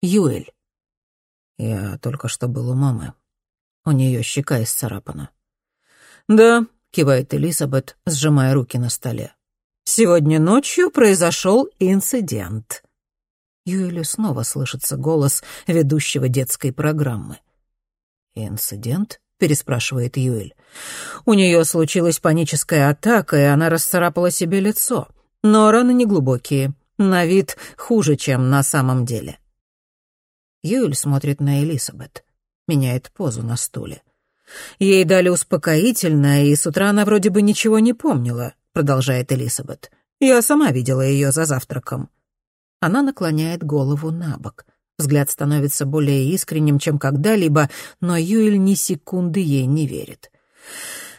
Юэль. Я только что был у мамы. У нее щека исцарапана. «Да», — кивает Элизабет, сжимая руки на столе. «Сегодня ночью произошел инцидент». Юэлю снова слышится голос ведущего детской программы. «Инцидент?» — переспрашивает Юэль. «У нее случилась паническая атака, и она расцарапала себе лицо. Но раны неглубокие, на вид хуже, чем на самом деле». Юэль смотрит на Элизабет, меняет позу на стуле. «Ей дали успокоительное, и с утра она вроде бы ничего не помнила», — продолжает Элизабет. «Я сама видела ее за завтраком». Она наклоняет голову на бок. Взгляд становится более искренним, чем когда-либо, но Юэль ни секунды ей не верит.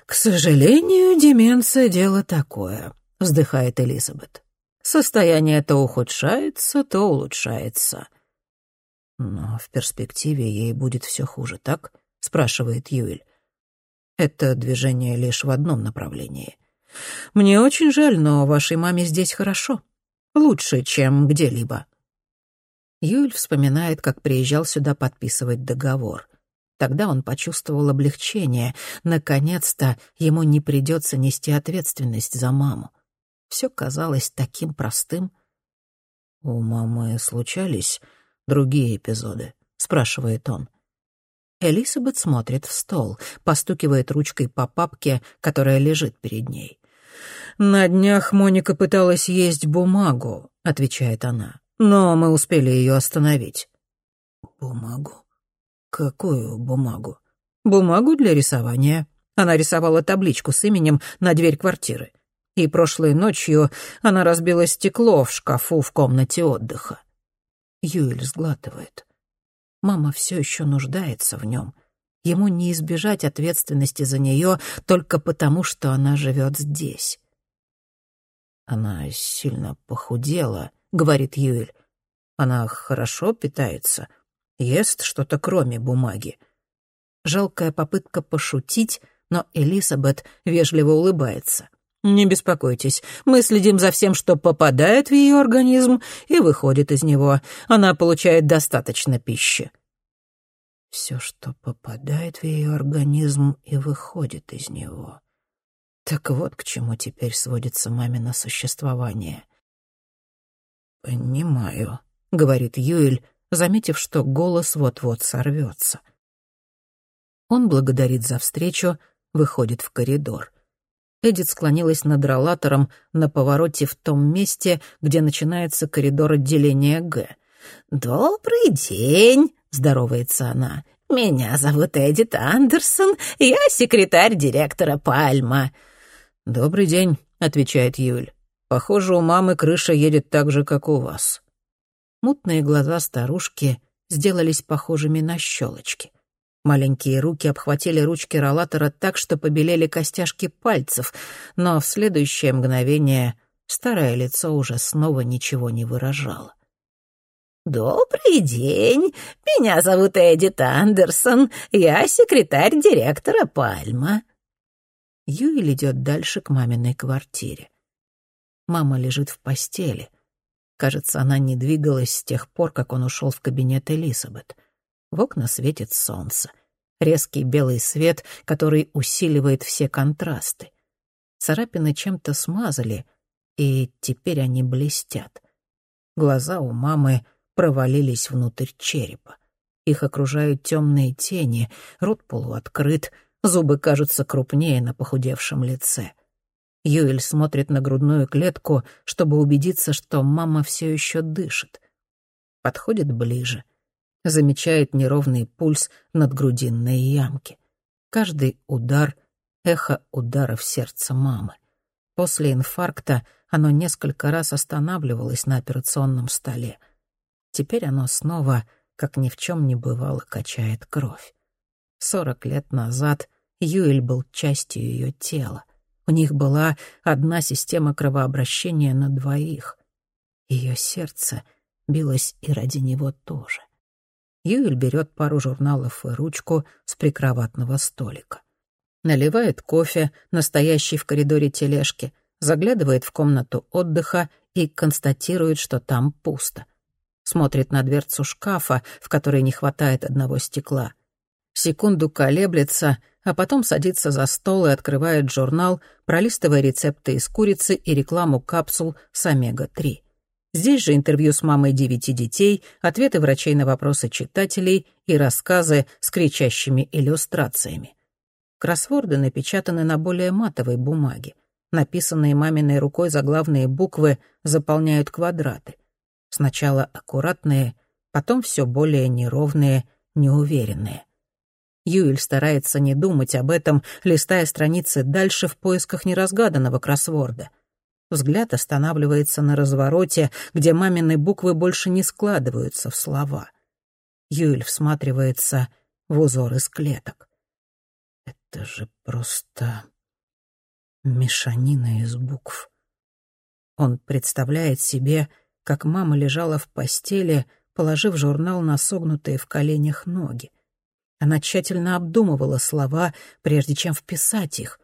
«К сожалению, деменция — дело такое», — вздыхает Элизабет. «Состояние то ухудшается, то улучшается». «Но в перспективе ей будет все хуже, так?» — спрашивает Юэль. «Это движение лишь в одном направлении. Мне очень жаль, но вашей маме здесь хорошо. Лучше, чем где-либо». Юль вспоминает, как приезжал сюда подписывать договор. Тогда он почувствовал облегчение. Наконец-то ему не придется нести ответственность за маму. Все казалось таким простым. «У мамы случались другие эпизоды?» — спрашивает он. Элизабет смотрит в стол, постукивает ручкой по папке, которая лежит перед ней. «На днях Моника пыталась есть бумагу», — отвечает она но мы успели ее остановить». «Бумагу? Какую бумагу?» «Бумагу для рисования. Она рисовала табличку с именем на дверь квартиры. И прошлой ночью она разбила стекло в шкафу в комнате отдыха». Юэль сглатывает. Мама все еще нуждается в нем. Ему не избежать ответственности за нее только потому, что она живет здесь. Она сильно похудела, — говорит Юэль. «Она хорошо питается, ест что-то кроме бумаги». Жалкая попытка пошутить, но Элизабет вежливо улыбается. «Не беспокойтесь, мы следим за всем, что попадает в ее организм и выходит из него. Она получает достаточно пищи». Все, что попадает в ее организм и выходит из него. Так вот к чему теперь сводится мамино существование. «Понимаю», — говорит Юэль, заметив, что голос вот-вот сорвется. Он благодарит за встречу, выходит в коридор. Эдит склонилась над ролатором на повороте в том месте, где начинается коридор отделения Г. «Добрый день», — здоровается она. «Меня зовут Эдит Андерсон, я секретарь директора Пальма». «Добрый день», — отвечает Юль. Похоже, у мамы крыша едет так же, как у вас». Мутные глаза старушки сделались похожими на щелочки. Маленькие руки обхватили ручки ролатора так, что побелели костяшки пальцев, но в следующее мгновение старое лицо уже снова ничего не выражало. «Добрый день. Меня зовут Эдит Андерсон. Я секретарь директора Пальма». Юэль идет дальше к маминой квартире. Мама лежит в постели. Кажется, она не двигалась с тех пор, как он ушел в кабинет Элизабет. В окна светит солнце. Резкий белый свет, который усиливает все контрасты. Царапины чем-то смазали, и теперь они блестят. Глаза у мамы провалились внутрь черепа. Их окружают темные тени, рот полуоткрыт, зубы кажутся крупнее на похудевшем лице. Юэль смотрит на грудную клетку, чтобы убедиться, что мама все еще дышит. Подходит ближе. Замечает неровный пульс над грудинной ямки. Каждый удар — эхо удара в сердце мамы. После инфаркта оно несколько раз останавливалось на операционном столе. Теперь оно снова, как ни в чем не бывало, качает кровь. Сорок лет назад Юэль был частью ее тела. У них была одна система кровообращения на двоих. Ее сердце билось и ради него тоже. Юэль берет пару журналов и ручку с прикроватного столика. Наливает кофе, настоящий в коридоре тележки, заглядывает в комнату отдыха и констатирует, что там пусто. смотрит на дверцу шкафа, в которой не хватает одного стекла. Секунду колеблется, а потом садится за стол и открывает журнал, пролистывая рецепты из курицы и рекламу капсул с омега-3. Здесь же интервью с мамой девяти детей, ответы врачей на вопросы читателей и рассказы с кричащими иллюстрациями. Кроссворды напечатаны на более матовой бумаге. Написанные маминой рукой заглавные буквы заполняют квадраты. Сначала аккуратные, потом все более неровные, неуверенные. Юэль старается не думать об этом, листая страницы дальше в поисках неразгаданного кроссворда. Взгляд останавливается на развороте, где мамины буквы больше не складываются в слова. Юэль всматривается в узор из клеток. Это же просто мешанина из букв. Он представляет себе, как мама лежала в постели, положив журнал на согнутые в коленях ноги. Она тщательно обдумывала слова, прежде чем вписать их.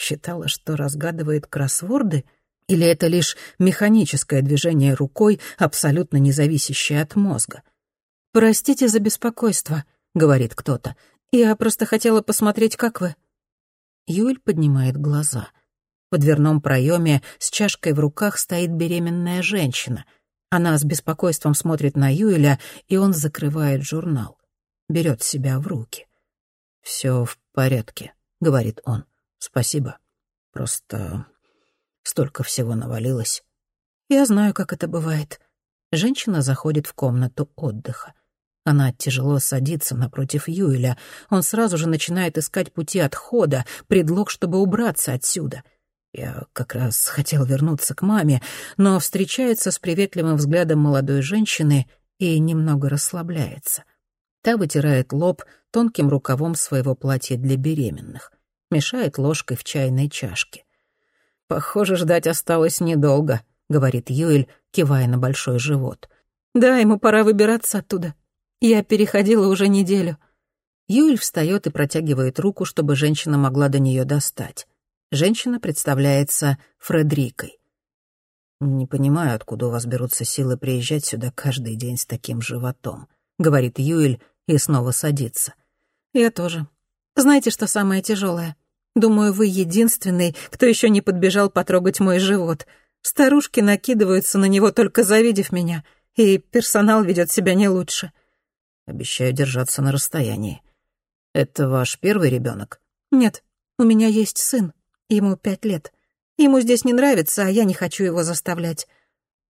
Считала, что разгадывает кроссворды, или это лишь механическое движение рукой, абсолютно независящее от мозга. «Простите за беспокойство», — говорит кто-то. «Я просто хотела посмотреть, как вы». Юль поднимает глаза. В дверном проеме с чашкой в руках стоит беременная женщина. Она с беспокойством смотрит на Юэля, и он закрывает журнал берет себя в руки. «Все в порядке», — говорит он. «Спасибо. Просто столько всего навалилось». «Я знаю, как это бывает». Женщина заходит в комнату отдыха. Она тяжело садится напротив Юэля. Он сразу же начинает искать пути отхода, предлог, чтобы убраться отсюда. Я как раз хотел вернуться к маме, но встречается с приветливым взглядом молодой женщины и немного расслабляется. Та вытирает лоб тонким рукавом своего платья для беременных, мешает ложкой в чайной чашке. «Похоже, ждать осталось недолго», — говорит Юэль, кивая на большой живот. «Да, ему пора выбираться оттуда. Я переходила уже неделю». Юэль встает и протягивает руку, чтобы женщина могла до нее достать. Женщина представляется Фредрикой. «Не понимаю, откуда у вас берутся силы приезжать сюда каждый день с таким животом», — говорит Юэль, и снова садится. «Я тоже. Знаете, что самое тяжелое? Думаю, вы единственный, кто еще не подбежал потрогать мой живот. Старушки накидываются на него, только завидев меня, и персонал ведет себя не лучше». «Обещаю держаться на расстоянии. Это ваш первый ребенок? «Нет, у меня есть сын. Ему пять лет. Ему здесь не нравится, а я не хочу его заставлять».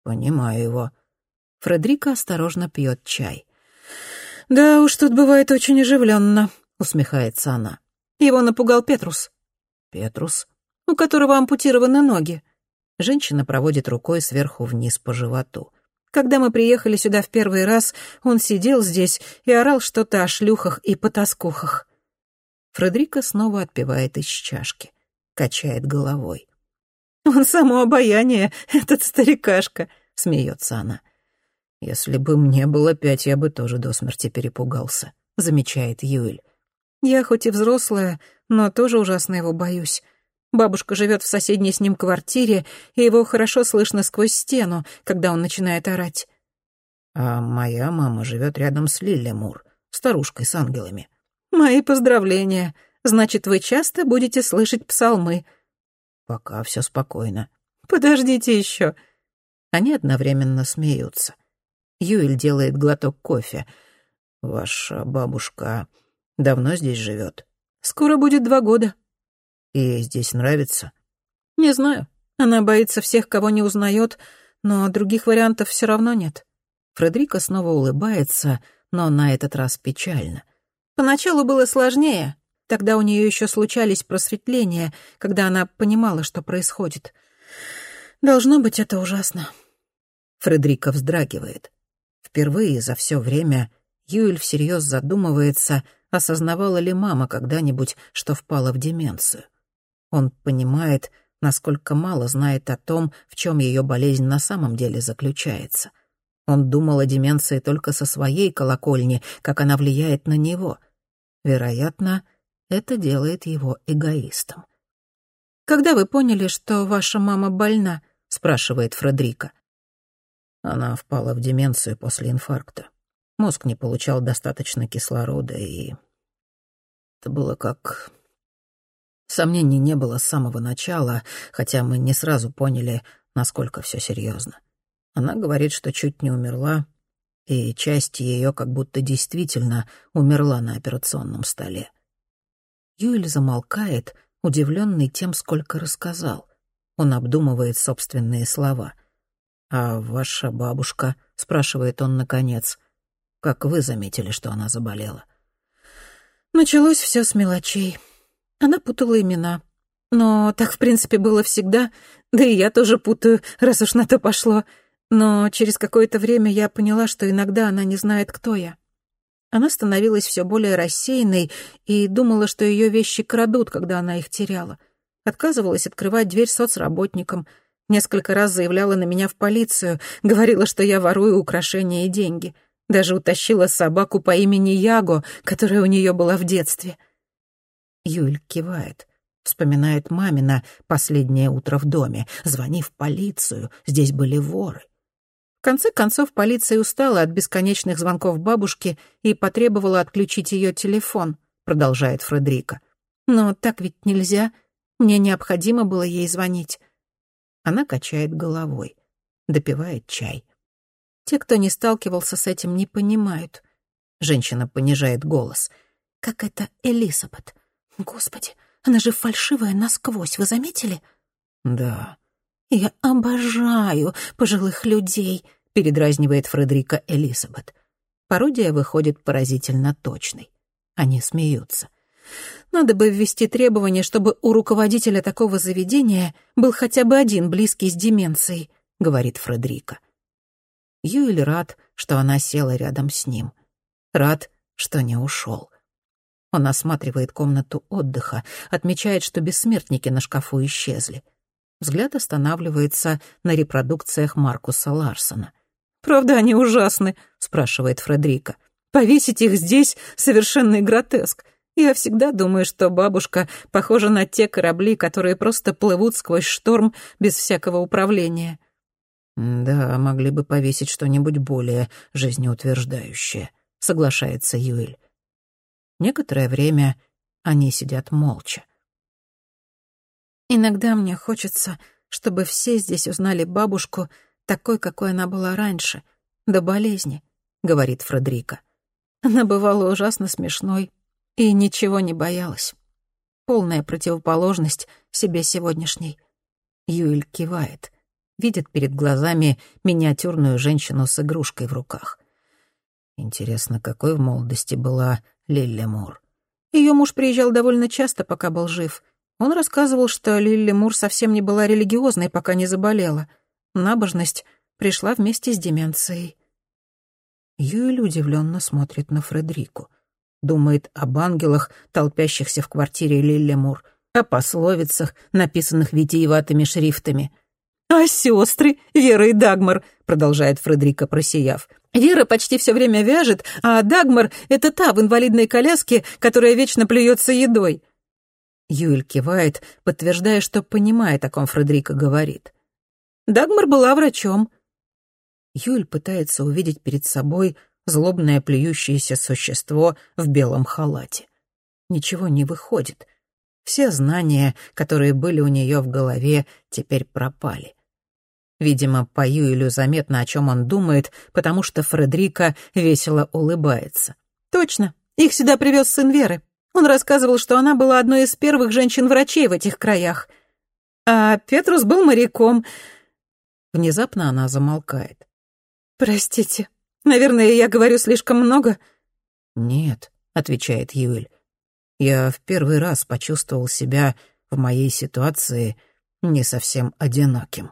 «Понимаю его». Фредерика осторожно пьет чай. «Да уж, тут бывает очень оживленно», — усмехается она. «Его напугал Петрус». «Петрус?» «У которого ампутированы ноги». Женщина проводит рукой сверху вниз по животу. Когда мы приехали сюда в первый раз, он сидел здесь и орал что-то о шлюхах и потаскухах. Фредерика снова отпивает из чашки, качает головой. «Он само обаяние, этот старикашка», — смеется она. «Если бы мне было пять, я бы тоже до смерти перепугался», — замечает Юэль. «Я хоть и взрослая, но тоже ужасно его боюсь. Бабушка живет в соседней с ним квартире, и его хорошо слышно сквозь стену, когда он начинает орать». «А моя мама живет рядом с Лилли Мур, старушкой с ангелами». «Мои поздравления. Значит, вы часто будете слышать псалмы?» «Пока все спокойно». «Подождите еще». Они одновременно смеются. Юэль делает глоток кофе. «Ваша бабушка давно здесь живет?» «Скоро будет два года». «И здесь нравится?» «Не знаю. Она боится всех, кого не узнает, но других вариантов все равно нет». Фредерика снова улыбается, но на этот раз печально. Поначалу было сложнее. Тогда у нее еще случались просветления, когда она понимала, что происходит. Должно быть, это ужасно. Фредерика вздрагивает. Впервые за все время Юэль всерьез задумывается, осознавала ли мама когда-нибудь, что впала в деменцию. Он понимает, насколько мало знает о том, в чем ее болезнь на самом деле заключается. Он думал о деменции только со своей колокольни, как она влияет на него. Вероятно, это делает его эгоистом. «Когда вы поняли, что ваша мама больна?» — спрашивает Фредрика. Она впала в деменцию после инфаркта. Мозг не получал достаточно кислорода, и... Это было как... Сомнений не было с самого начала, хотя мы не сразу поняли, насколько все серьезно. Она говорит, что чуть не умерла, и часть ее как будто действительно умерла на операционном столе. Юэль замолкает, удивленный тем, сколько рассказал. Он обдумывает собственные слова. «А ваша бабушка?» — спрашивает он наконец. «Как вы заметили, что она заболела?» Началось все с мелочей. Она путала имена. Но так, в принципе, было всегда. Да и я тоже путаю, раз уж на то пошло. Но через какое-то время я поняла, что иногда она не знает, кто я. Она становилась все более рассеянной и думала, что ее вещи крадут, когда она их теряла. Отказывалась открывать дверь соцработникам. Несколько раз заявляла на меня в полицию, говорила, что я ворую украшения и деньги. Даже утащила собаку по имени Яго, которая у нее была в детстве. Юль кивает. Вспоминает мамина последнее утро в доме. Звони в полицию, здесь были воры. В конце концов, полиция устала от бесконечных звонков бабушки и потребовала отключить ее телефон, продолжает Фредерика. Но так ведь нельзя. Мне необходимо было ей звонить. Она качает головой, допивает чай. Те, кто не сталкивался с этим, не понимают. Женщина понижает голос. «Как это Элизабет? Господи, она же фальшивая насквозь, вы заметили?» «Да». «Я обожаю пожилых людей», — передразнивает Фредерика Элизабет. Пародия выходит поразительно точной. Они смеются. Надо бы ввести требование, чтобы у руководителя такого заведения был хотя бы один близкий с деменцией, говорит Фредерика. Юэль рад, что она села рядом с ним. Рад, что не ушел. Он осматривает комнату отдыха, отмечает, что бессмертники на шкафу исчезли. Взгляд останавливается на репродукциях Маркуса Ларсона. «Правда, они ужасны?» — спрашивает Фредерика. «Повесить их здесь — совершенный гротеск. Я всегда думаю, что бабушка похожа на те корабли, которые просто плывут сквозь шторм без всякого управления». «Да, могли бы повесить что-нибудь более жизнеутверждающее», — соглашается Юэль. Некоторое время они сидят молча. «Иногда мне хочется, чтобы все здесь узнали бабушку такой, какой она была раньше, до болезни», — говорит Фредерика. «Она бывала ужасно смешной и ничего не боялась. Полная противоположность себе сегодняшней». Юэль кивает, видит перед глазами миниатюрную женщину с игрушкой в руках. Интересно, какой в молодости была Лилли Мур. Ее муж приезжал довольно часто, пока был жив. Он рассказывал, что Лилли Мур совсем не была религиозной, пока не заболела. Набожность пришла вместе с деменцией. Юэль удивленно смотрит на Фредерику. Думает об ангелах, толпящихся в квартире Лилли Мур, о пословицах, написанных витиеватыми шрифтами. «А сестры, Вера и Дагмар», — продолжает Фредерика, просияв. Вера почти все время вяжет, а Дагмар — это та в инвалидной коляске, которая вечно плюется едой». Юль кивает, подтверждая, что понимает, о ком Фредерика говорит. Дагмар была врачом. Юль пытается увидеть перед собой злобное плюющееся существо в белом халате. Ничего не выходит. Все знания, которые были у нее в голове, теперь пропали. Видимо, по Юэлю заметно, о чем он думает, потому что Фредерика весело улыбается. «Точно. Их сюда привез сын Веры. Он рассказывал, что она была одной из первых женщин-врачей в этих краях. А Петрус был моряком». Внезапно она замолкает. «Простите. Наверное, я говорю слишком много?» «Нет», — отвечает Юэль. «Я в первый раз почувствовал себя в моей ситуации не совсем одиноким».